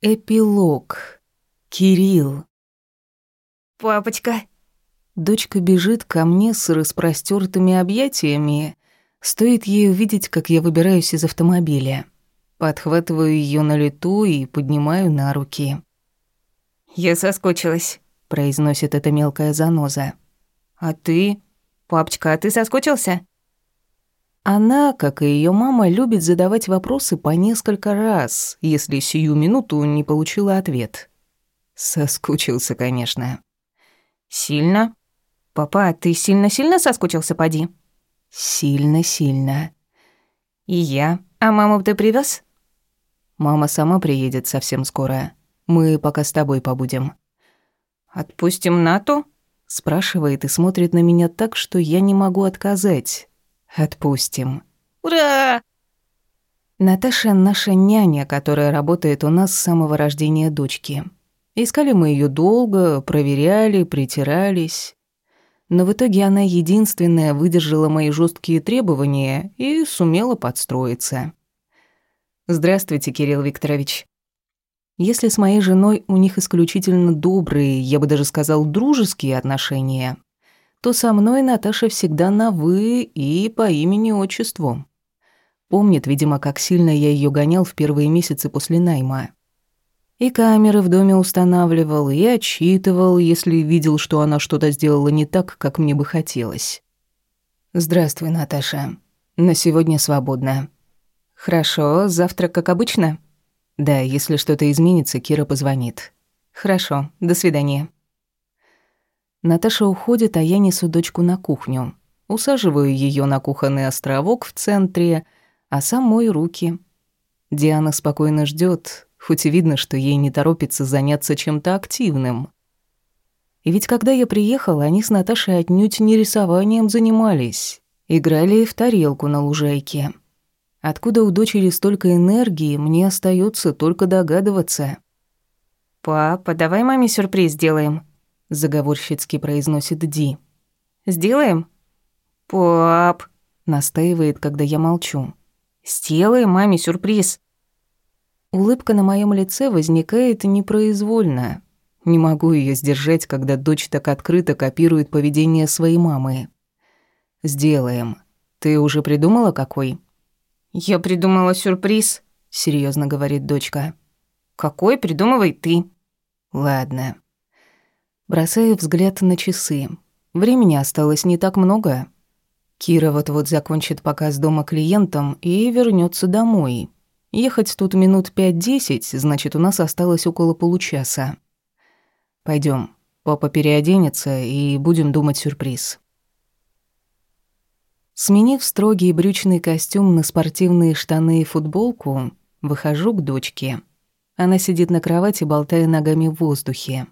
Эпилог. Кирилл. «Папочка!» Дочка бежит ко мне с распростертыми объятиями. Стоит ей увидеть, как я выбираюсь из автомобиля. Подхватываю ее на лету и поднимаю на руки. «Я соскучилась», — произносит эта мелкая заноза. «А ты? Папочка, а ты соскучился?» Она, как и ее мама, любит задавать вопросы по несколько раз, если сию минуту не получила ответ. Соскучился, конечно. «Сильно? Папа, ты сильно-сильно соскучился, поди?» «Сильно-сильно». «И я. А маму ты привез? «Мама сама приедет совсем скоро. Мы пока с тобой побудем». «Отпустим Нату?» Спрашивает и смотрит на меня так, что я не могу отказать. Отпустим. Ура! Наташа наша няня, которая работает у нас с самого рождения дочки. Искали мы ее долго, проверяли, притирались. Но в итоге она единственная выдержала мои жесткие требования и сумела подстроиться. Здравствуйте, Кирилл Викторович. Если с моей женой у них исключительно добрые, я бы даже сказал, дружеские отношения, то со мной Наташа всегда на «вы» и по имени-отчеству. Помнит, видимо, как сильно я ее гонял в первые месяцы после найма. И камеры в доме устанавливал, и отчитывал, если видел, что она что-то сделала не так, как мне бы хотелось. «Здравствуй, Наташа. На сегодня свободно». «Хорошо, завтра как обычно?» «Да, если что-то изменится, Кира позвонит». «Хорошо, до свидания». Наташа уходит, а я несу дочку на кухню. Усаживаю ее на кухонный островок в центре, а сам мою руки. Диана спокойно ждет, хоть и видно, что ей не торопится заняться чем-то активным. И ведь когда я приехала, они с Наташей отнюдь не рисованием занимались. Играли в тарелку на лужайке. Откуда у дочери столько энергии, мне остается только догадываться. «Папа, давай маме сюрприз сделаем», заговорщицки произносит Ди. Сделаем? Пап, настаивает, когда я молчу. Сделаем маме сюрприз. Улыбка на моем лице возникает непроизвольно. Не могу ее сдержать, когда дочь так открыто копирует поведение своей мамы. Сделаем. Ты уже придумала какой? Я придумала сюрприз, серьезно говорит дочка. Какой придумывай ты? Ладно. Бросаю взгляд на часы. Времени осталось не так много. Кира вот-вот закончит показ дома клиентам и вернется домой. Ехать тут минут пять-десять, значит, у нас осталось около получаса. Пойдем. Папа переоденется и будем думать сюрприз. Сменив строгий брючный костюм на спортивные штаны и футболку, выхожу к дочке. Она сидит на кровати, болтая ногами в воздухе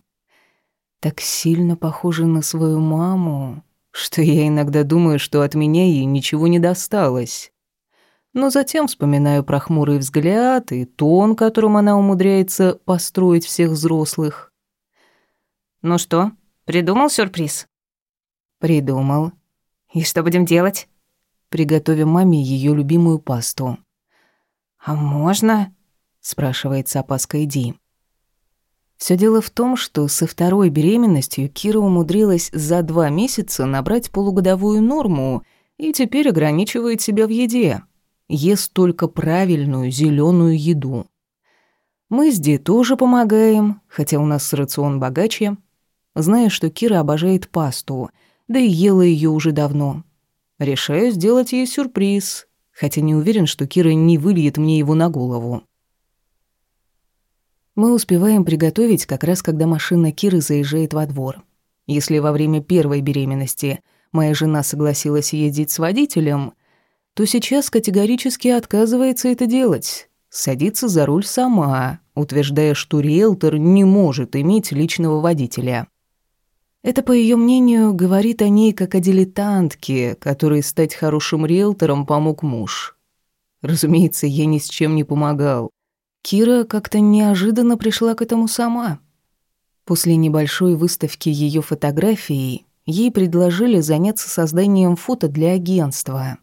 так сильно похожа на свою маму, что я иногда думаю, что от меня ей ничего не досталось. Но затем вспоминаю про хмурый взгляд и тон, которым она умудряется построить всех взрослых. «Ну что, придумал сюрприз?» «Придумал». «И что будем делать?» «Приготовим маме ее любимую пасту». «А можно?» — спрашивает с опаской Ди. Все дело в том, что со второй беременностью Кира умудрилась за два месяца набрать полугодовую норму и теперь ограничивает себя в еде. Ест только правильную зеленую еду. Мы с Ди тоже помогаем, хотя у нас рацион богаче. Зная, что Кира обожает пасту, да и ела ее уже давно. Решаю сделать ей сюрприз, хотя не уверен, что Кира не выльет мне его на голову. Мы успеваем приготовить как раз, когда машина Киры заезжает во двор. Если во время первой беременности моя жена согласилась ездить с водителем, то сейчас категорически отказывается это делать. Садится за руль сама, утверждая, что риэлтор не может иметь личного водителя. Это, по ее мнению, говорит о ней как о дилетантке, которой стать хорошим риэлтором помог муж. Разумеется, я ни с чем не помогал. Кира как-то неожиданно пришла к этому сама. После небольшой выставки ее фотографий ей предложили заняться созданием фото для агентства.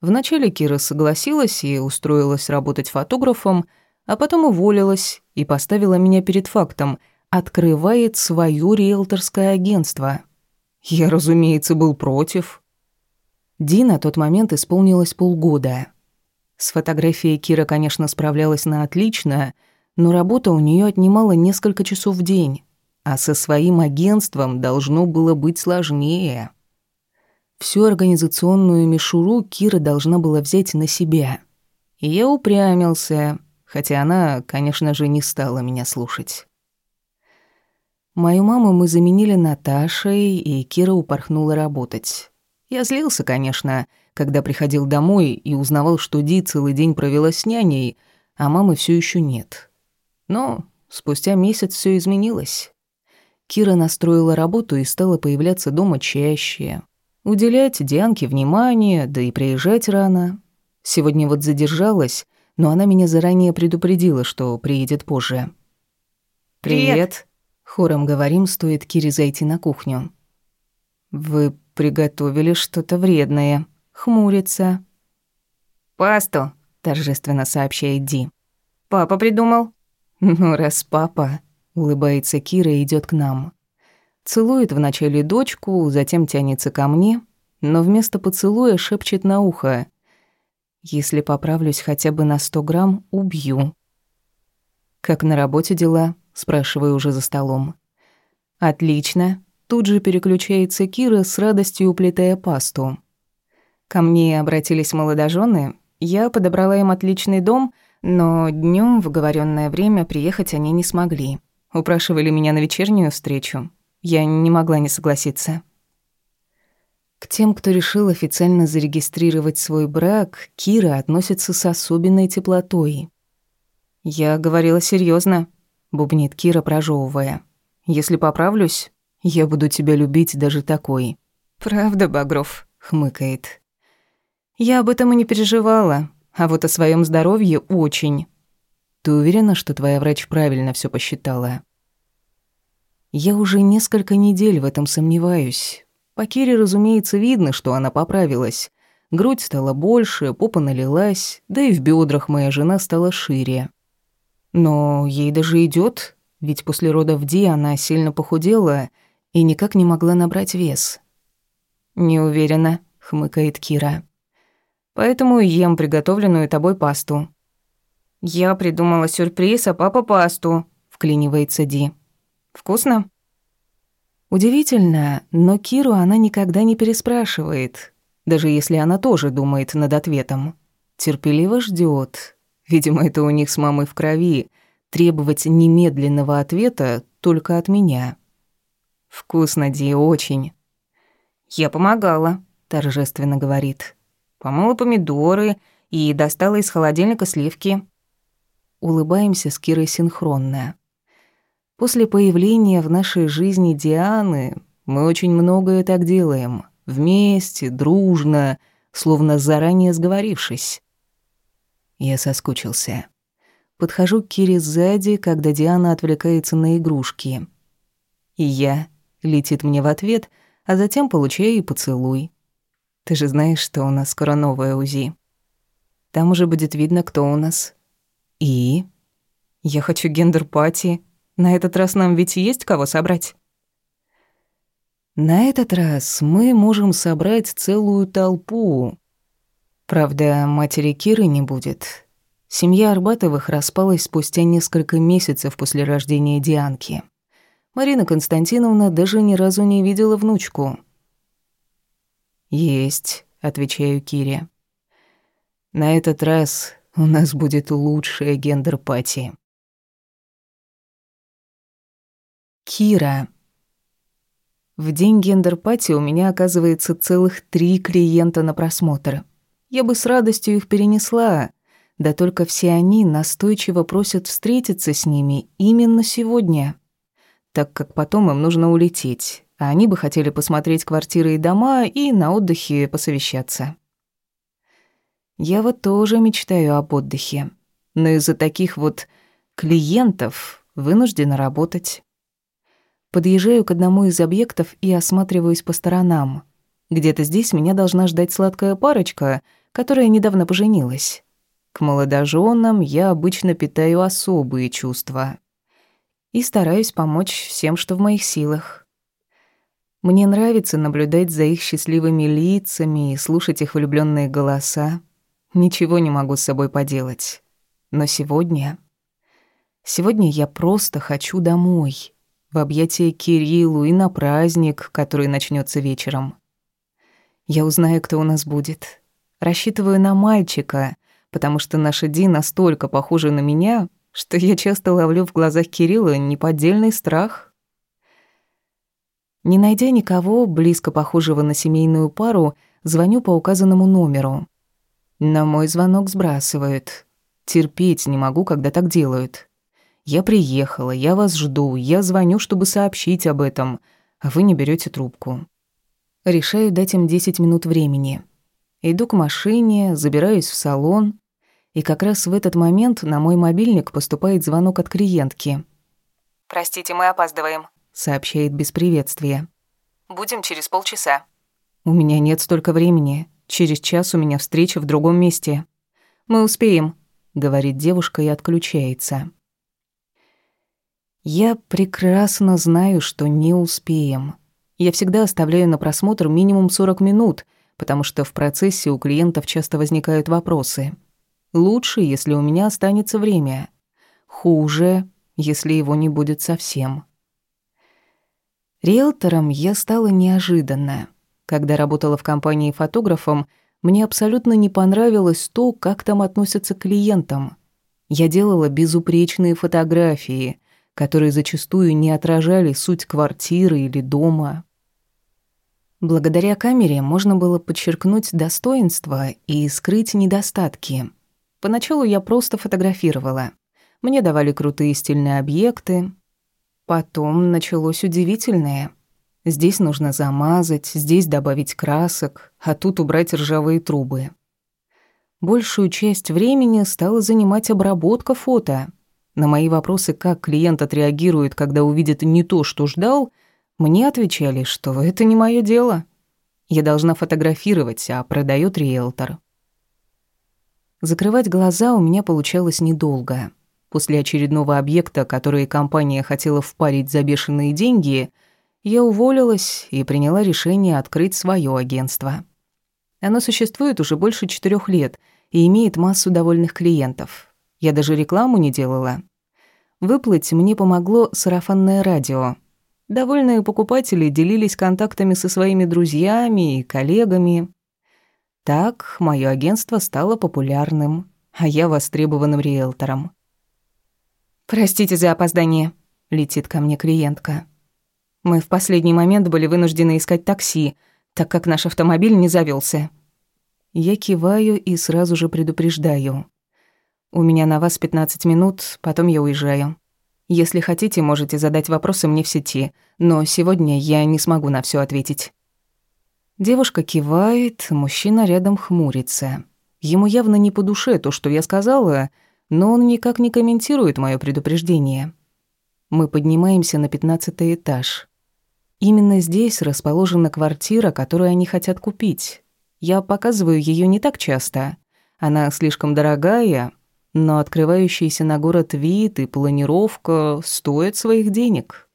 Вначале Кира согласилась и устроилась работать фотографом, а потом уволилась и поставила меня перед фактом – открывает свое риэлторское агентство. Я, разумеется, был против. Ди на тот момент исполнилось полгода. С фотографией Кира, конечно, справлялась на отлично, но работа у нее отнимала несколько часов в день, а со своим агентством должно было быть сложнее. Всю организационную мишуру Кира должна была взять на себя. И я упрямился, хотя она, конечно же, не стала меня слушать. Мою маму мы заменили Наташей, и Кира упорхнула работать. Я злился, конечно, когда приходил домой и узнавал, что Ди целый день провела с няней, а мамы все еще нет. Но спустя месяц все изменилось. Кира настроила работу и стала появляться дома чаще. Уделять Дианке внимание, да и приезжать рано. Сегодня вот задержалась, но она меня заранее предупредила, что приедет позже. «Привет!», Привет. Хором говорим, стоит Кире зайти на кухню. «Вы приготовили что-то вредное», — хмурится. «Пасту», — торжественно сообщает Ди. «Папа придумал». «Ну, раз папа», — улыбается Кира и идёт к нам. Целует вначале дочку, затем тянется ко мне, но вместо поцелуя шепчет на ухо. «Если поправлюсь хотя бы на сто грамм, убью». «Как на работе дела?» — спрашиваю уже за столом. «Отлично». Тут же переключается Кира с радостью уплетая пасту. Ко мне обратились молодожены. Я подобрала им отличный дом, но днем в оговоренное время приехать они не смогли. Упрашивали меня на вечернюю встречу. Я не могла не согласиться. К тем, кто решил официально зарегистрировать свой брак, Кира относится с особенной теплотой. «Я говорила серьезно, бубнит Кира, прожевывая. «Если поправлюсь, я буду тебя любить даже такой». «Правда, Багров?» — хмыкает. «Я об этом и не переживала, а вот о своем здоровье очень». «Ты уверена, что твоя врач правильно все посчитала?» Я уже несколько недель в этом сомневаюсь. По Кире, разумеется, видно, что она поправилась. Грудь стала больше, попа налилась, да и в бедрах моя жена стала шире. Но ей даже идет, ведь после родов Ди она сильно похудела и никак не могла набрать вес. «Не уверена», — хмыкает Кира. «Поэтому ем приготовленную тобой пасту». «Я придумала сюрприз, а папа пасту», — вклинивается Ди. Вкусно?» Удивительно, но Киру она никогда не переспрашивает, даже если она тоже думает над ответом. Терпеливо ждет. Видимо, это у них с мамой в крови. Требовать немедленного ответа только от меня. «Вкусно, Ди, очень». «Я помогала», — торжественно говорит. «Помыла помидоры и достала из холодильника сливки». Улыбаемся с Кирой синхронно. После появления в нашей жизни Дианы мы очень многое так делаем. Вместе, дружно, словно заранее сговорившись. Я соскучился. Подхожу к Кире сзади, когда Диана отвлекается на игрушки. И я летит мне в ответ, а затем получаю и поцелуй. Ты же знаешь, что у нас скоро новое УЗИ. Там уже будет видно, кто у нас. И? Я хочу гендер-пати, на этот раз нам ведь есть кого собрать. На этот раз мы можем собрать целую толпу. Правда, матери Киры не будет. Семья Арбатовых распалась спустя несколько месяцев после рождения Дианки. Марина Константиновна даже ни разу не видела внучку. «Есть», — отвечаю Кире. «На этот раз у нас будет лучшая гендер-пати». Кира. В день гендер-пати у меня оказывается целых три клиента на просмотр. Я бы с радостью их перенесла, да только все они настойчиво просят встретиться с ними именно сегодня, так как потом им нужно улететь, а они бы хотели посмотреть квартиры и дома и на отдыхе посовещаться. Я вот тоже мечтаю об отдыхе, но из-за таких вот клиентов вынуждена работать. Подъезжаю к одному из объектов и осматриваюсь по сторонам. Где-то здесь меня должна ждать сладкая парочка, которая недавно поженилась. К молодоженам я обычно питаю особые чувства. И стараюсь помочь всем, что в моих силах. Мне нравится наблюдать за их счастливыми лицами и слушать их влюбленные голоса. Ничего не могу с собой поделать. Но сегодня... Сегодня я просто хочу домой, в объятия Кириллу и на праздник, который начнется вечером. Я узнаю, кто у нас будет. Рассчитываю на мальчика, потому что наши Ди настолько похожи на меня, что я часто ловлю в глазах Кирилла неподдельный страх. Не найдя никого, близко похожего на семейную пару, звоню по указанному номеру. На мой звонок сбрасывают. Терпеть не могу, когда так делают. Я приехала, я вас жду, я звоню, чтобы сообщить об этом, а вы не берете трубку. Решаю дать им 10 минут времени. Иду к машине, забираюсь в салон, и как раз в этот момент на мой мобильник поступает звонок от клиентки. «Простите, мы опаздываем», — сообщает без приветствия. «Будем через полчаса». «У меня нет столько времени. Через час у меня встреча в другом месте». «Мы успеем», — говорит девушка и отключается. Я прекрасно знаю, что не успеем. Я всегда оставляю на просмотр минимум 40 минут, потому что в процессе у клиентов часто возникают вопросы. Лучше, если у меня останется время. Хуже, если его не будет совсем. Риэлтором я стала неожиданно. Когда работала в компании фотографом, мне абсолютно не понравилось то, как там относятся к клиентам. Я делала безупречные фотографии — которые зачастую не отражали суть квартиры или дома. Благодаря камере можно было подчеркнуть достоинства и скрыть недостатки. Поначалу я просто фотографировала. Мне давали крутые стильные объекты. Потом началось удивительное. Здесь нужно замазать, здесь добавить красок, а тут убрать ржавые трубы. Большую часть времени стала занимать обработка фото — на мои вопросы, как клиент отреагирует, когда увидит не то, что ждал, мне отвечали, что это не мое дело. Я должна фотографировать, а продает риэлтор. Закрывать глаза у меня получалось недолго. После очередного объекта, который компания хотела впарить за бешеные деньги, я уволилась и приняла решение открыть свое агентство. Оно существует уже больше четырех лет и имеет массу довольных клиентов. Я даже рекламу не делала. Выплыть мне помогло сарафанное радио. Довольные покупатели делились контактами со своими друзьями и коллегами. Так мое агентство стало популярным, а я востребованным риэлтором. «Простите за опоздание», — летит ко мне клиентка. «Мы в последний момент были вынуждены искать такси, так как наш автомобиль не завелся. Я киваю и сразу же предупреждаю. У меня на вас 15 минут, потом я уезжаю. Если хотите, можете задать вопросы мне в сети, но сегодня я не смогу на все ответить». Девушка кивает, мужчина рядом хмурится. Ему явно не по душе то, что я сказала, но он никак не комментирует мое предупреждение. Мы поднимаемся на пятнадцатый этаж. Именно здесь расположена квартира, которую они хотят купить. Я показываю ее не так часто. Она слишком дорогая, но открывающийся на город вид и планировка стоят своих денег.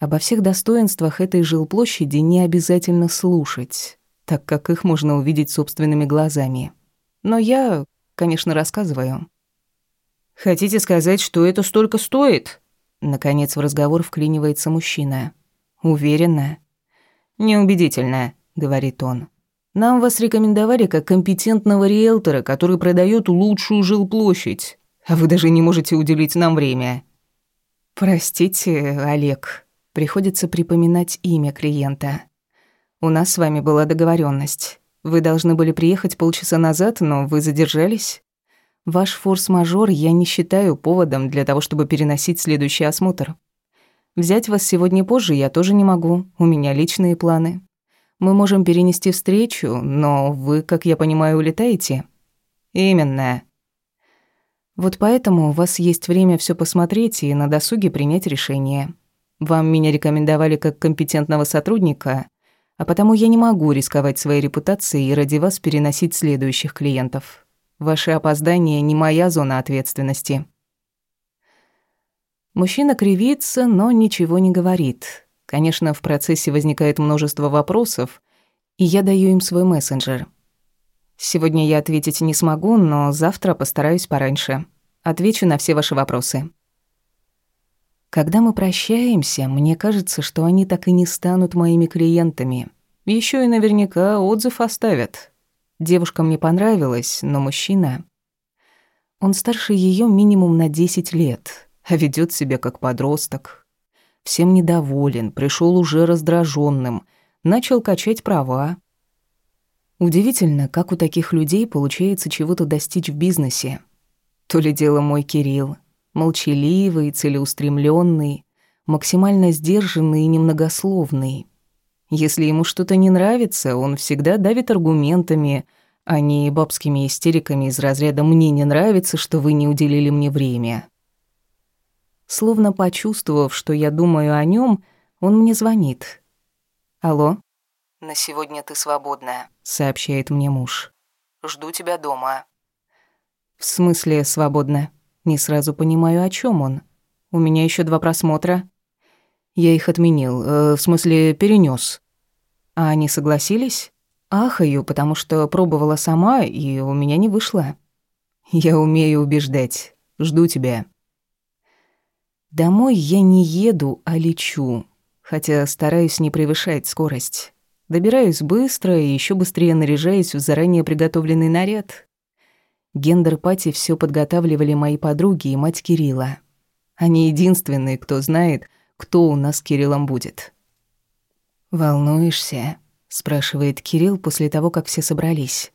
Обо всех достоинствах этой жилплощади не обязательно слушать, так как их можно увидеть собственными глазами. Но я, конечно, рассказываю. «Хотите сказать, что это столько стоит?» Наконец в разговор вклинивается мужчина. «Уверена?» «Неубедительно», — говорит он. Нам вас рекомендовали как компетентного риэлтора, который продает лучшую жилплощадь, а вы даже не можете уделить нам время». «Простите, Олег, приходится припоминать имя клиента. У нас с вами была договоренность. Вы должны были приехать полчаса назад, но вы задержались. Ваш форс-мажор я не считаю поводом для того, чтобы переносить следующий осмотр. Взять вас сегодня позже я тоже не могу, у меня личные планы. Мы можем перенести встречу, но вы, как я понимаю, улетаете. Именно. Вот поэтому у вас есть время все посмотреть и на досуге принять решение. Вам меня рекомендовали как компетентного сотрудника, а потому я не могу рисковать своей репутацией и ради вас переносить следующих клиентов. Ваши опоздания не моя зона ответственности. Мужчина кривится, но ничего не говорит. Конечно, в процессе возникает множество вопросов, и я даю им свой мессенджер. Сегодня я ответить не смогу, но завтра постараюсь пораньше. Отвечу на все ваши вопросы. Когда мы прощаемся, мне кажется, что они так и не станут моими клиентами. Еще и наверняка отзыв оставят. Девушка мне понравилась, но мужчина... Он старше ее минимум на 10 лет, а ведет себя как подросток. Всем недоволен, пришел уже раздраженным, начал качать права. Удивительно, как у таких людей получается чего-то достичь в бизнесе. То ли дело мой Кирилл, молчаливый, целеустремленный, максимально сдержанный и немногословный. Если ему что-то не нравится, он всегда давит аргументами, а не бабскими истериками из разряда «мне не нравится, что вы не уделили мне время». Словно почувствовав, что я думаю о нем, он мне звонит. «Алло?» «На сегодня ты свободна», — сообщает мне муж. «Жду тебя дома». «В смысле свободна?» Не сразу понимаю, о чем он. У меня еще два просмотра. Я их отменил, э, в смысле перенес. А они согласились? Ахаю, потому что пробовала сама, и у меня не вышло. Я умею убеждать. Жду тебя. Домой я не еду, а лечу, хотя стараюсь не превышать скорость. Добираюсь быстро и еще быстрее наряжаюсь в заранее приготовленный наряд. Гендер-пати все подготавливали мои подруги и мать Кирилла. Они единственные, кто знает, кто у нас с Кириллом будет. «Волнуешься?» — спрашивает Кирилл после того, как все собрались.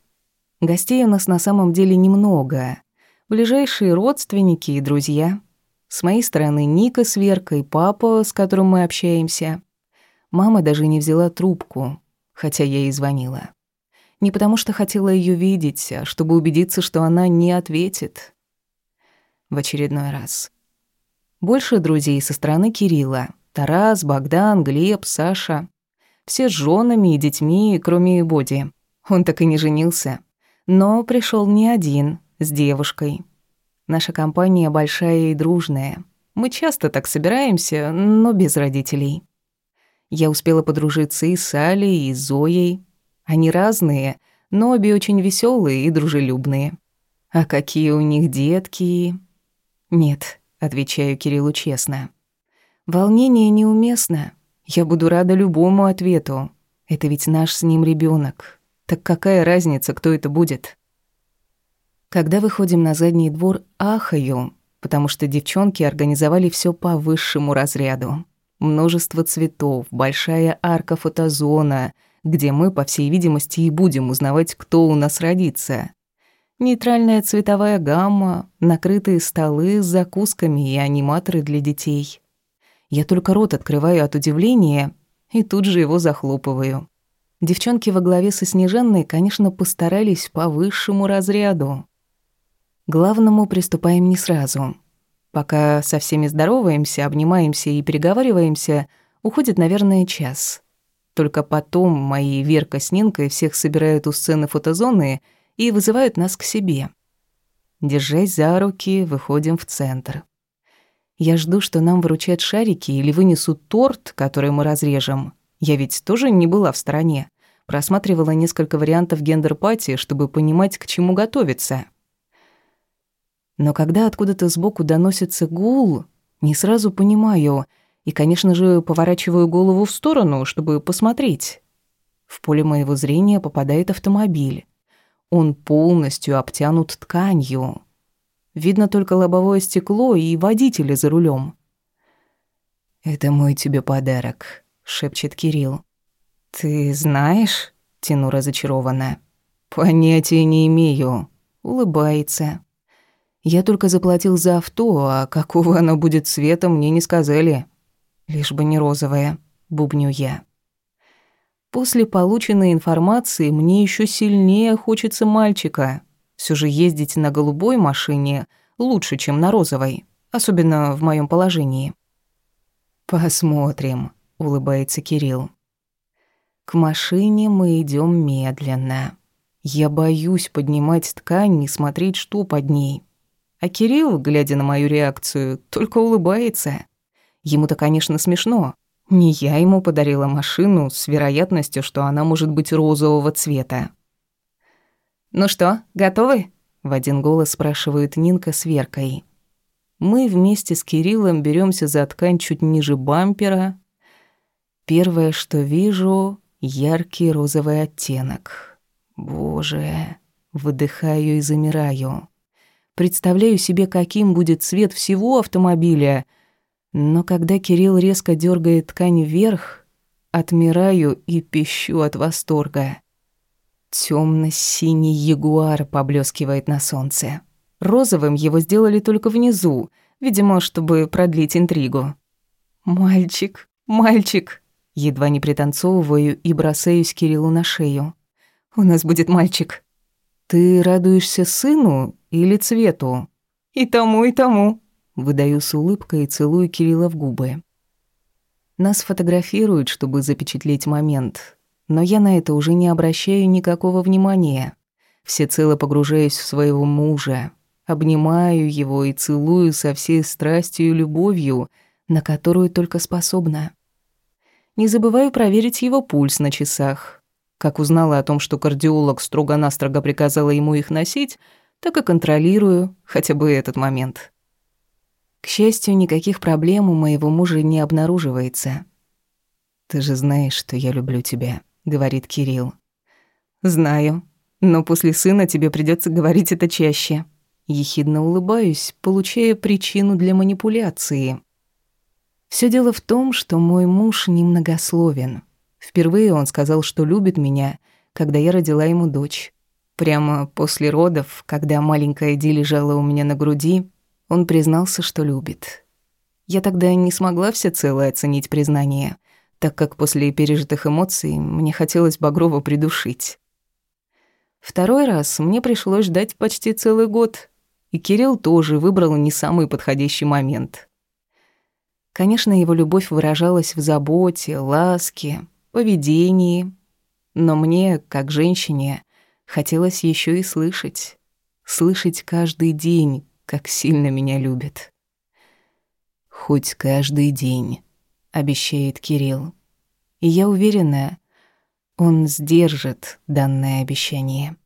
Гостей у нас на самом деле немного. Ближайшие родственники и друзья. С моей стороны Ника с Веркой, папа, с которым мы общаемся. Мама даже не взяла трубку, хотя я ей звонила. Не потому что хотела ее видеть, а чтобы убедиться, что она не ответит. В очередной раз. Больше друзей со стороны Кирилла. Тарас, Богдан, Глеб, Саша. Все с женами и детьми, кроме Боди. Он так и не женился. Но пришел не один, с девушкой. Наша компания большая и дружная. Мы часто так собираемся, но без родителей. Я успела подружиться и с Алей, и с Зоей. Они разные, но обе очень веселые и дружелюбные. А какие у них детки? Нет, отвечаю Кириллу честно. Волнение неуместно. Я буду рада любому ответу. Это ведь наш с ним ребенок. Так какая разница, кто это будет? Когда выходим на задний двор, ахаю, потому что девчонки организовали все по высшему разряду. Множество цветов, большая арка фотозона, где мы, по всей видимости, и будем узнавать, кто у нас родится. Нейтральная цветовая гамма, накрытые столы с закусками и аниматоры для детей. Я только рот открываю от удивления и тут же его захлопываю. Девчонки во главе со Снежанной, конечно, постарались по высшему разряду. Главному приступаем не сразу. Пока со всеми здороваемся, обнимаемся и переговариваемся, уходит, наверное, час. Только потом мои Верка с Нинкой всех собирают у сцены фотозоны и вызывают нас к себе. Держась за руки, выходим в центр. Я жду, что нам вручат шарики или вынесут торт, который мы разрежем. Я ведь тоже не была в стороне. Просматривала несколько вариантов гендер-пати, чтобы понимать, к чему готовиться. Но когда откуда-то сбоку доносится гул, не сразу понимаю и, конечно же, поворачиваю голову в сторону, чтобы посмотреть. В поле моего зрения попадает автомобиль. Он полностью обтянут тканью. Видно только лобовое стекло и водителя за рулем. «Это мой тебе подарок», — шепчет Кирилл. «Ты знаешь?» — тяну разочарованно. «Понятия не имею», — улыбается. «Я только заплатил за авто, а какого оно будет цвета, мне не сказали. Лишь бы не розовое», — бубню я. После полученной информации мне еще сильнее хочется мальчика. Все же ездить на голубой машине лучше, чем на розовой, особенно в моем положении. Посмотрим, улыбается Кирилл. К машине мы идем медленно. Я боюсь поднимать ткань и смотреть, что под ней. А Кирилл, глядя на мою реакцию, только улыбается. Ему-то, конечно, смешно. Не я ему подарила машину с вероятностью, что она может быть розового цвета. «Ну что, готовы?» — в один голос спрашивает Нинка с Веркой. Мы вместе с Кириллом беремся за ткань чуть ниже бампера. Первое, что вижу — яркий розовый оттенок. Боже, выдыхаю и замираю. Представляю себе, каким будет цвет всего автомобиля. Но когда Кирилл резко дергает ткань вверх, отмираю и пищу от восторга. Темно-синий ягуар поблескивает на солнце. Розовым его сделали только внизу, видимо, чтобы продлить интригу. «Мальчик, мальчик!» Едва не пританцовываю и бросаюсь Кириллу на шею. «У нас будет мальчик». «Ты радуешься сыну или цвету?» «И тому, и тому», — выдаю с улыбкой и целую Кирилла в губы. Нас фотографируют, чтобы запечатлеть момент, но я на это уже не обращаю никакого внимания. Всецело погружаюсь в своего мужа, обнимаю его и целую со всей страстью и любовью, на которую только способна. Не забываю проверить его пульс на часах, как узнала о том, что кардиолог строго-настрого приказала ему их носить, так и контролирую хотя бы этот момент. К счастью, никаких проблем у моего мужа не обнаруживается. «Ты же знаешь, что я люблю тебя», — говорит Кирилл. «Знаю, но после сына тебе придется говорить это чаще». Ехидно улыбаюсь, получая причину для манипуляции. Все дело в том, что мой муж немногословен. Впервые он сказал, что любит меня, когда я родила ему дочь. Прямо после родов, когда маленькая Ди лежала у меня на груди, он признался, что любит. Я тогда не смогла всецело оценить признание, так как после пережитых эмоций мне хотелось Багрова придушить. Второй раз мне пришлось ждать почти целый год, и Кирилл тоже выбрал не самый подходящий момент. Конечно, его любовь выражалась в заботе, ласке, поведении. Но мне, как женщине, хотелось еще и слышать. Слышать каждый день, как сильно меня любят. «Хоть каждый день», — обещает Кирилл. И я уверена, он сдержит данное обещание.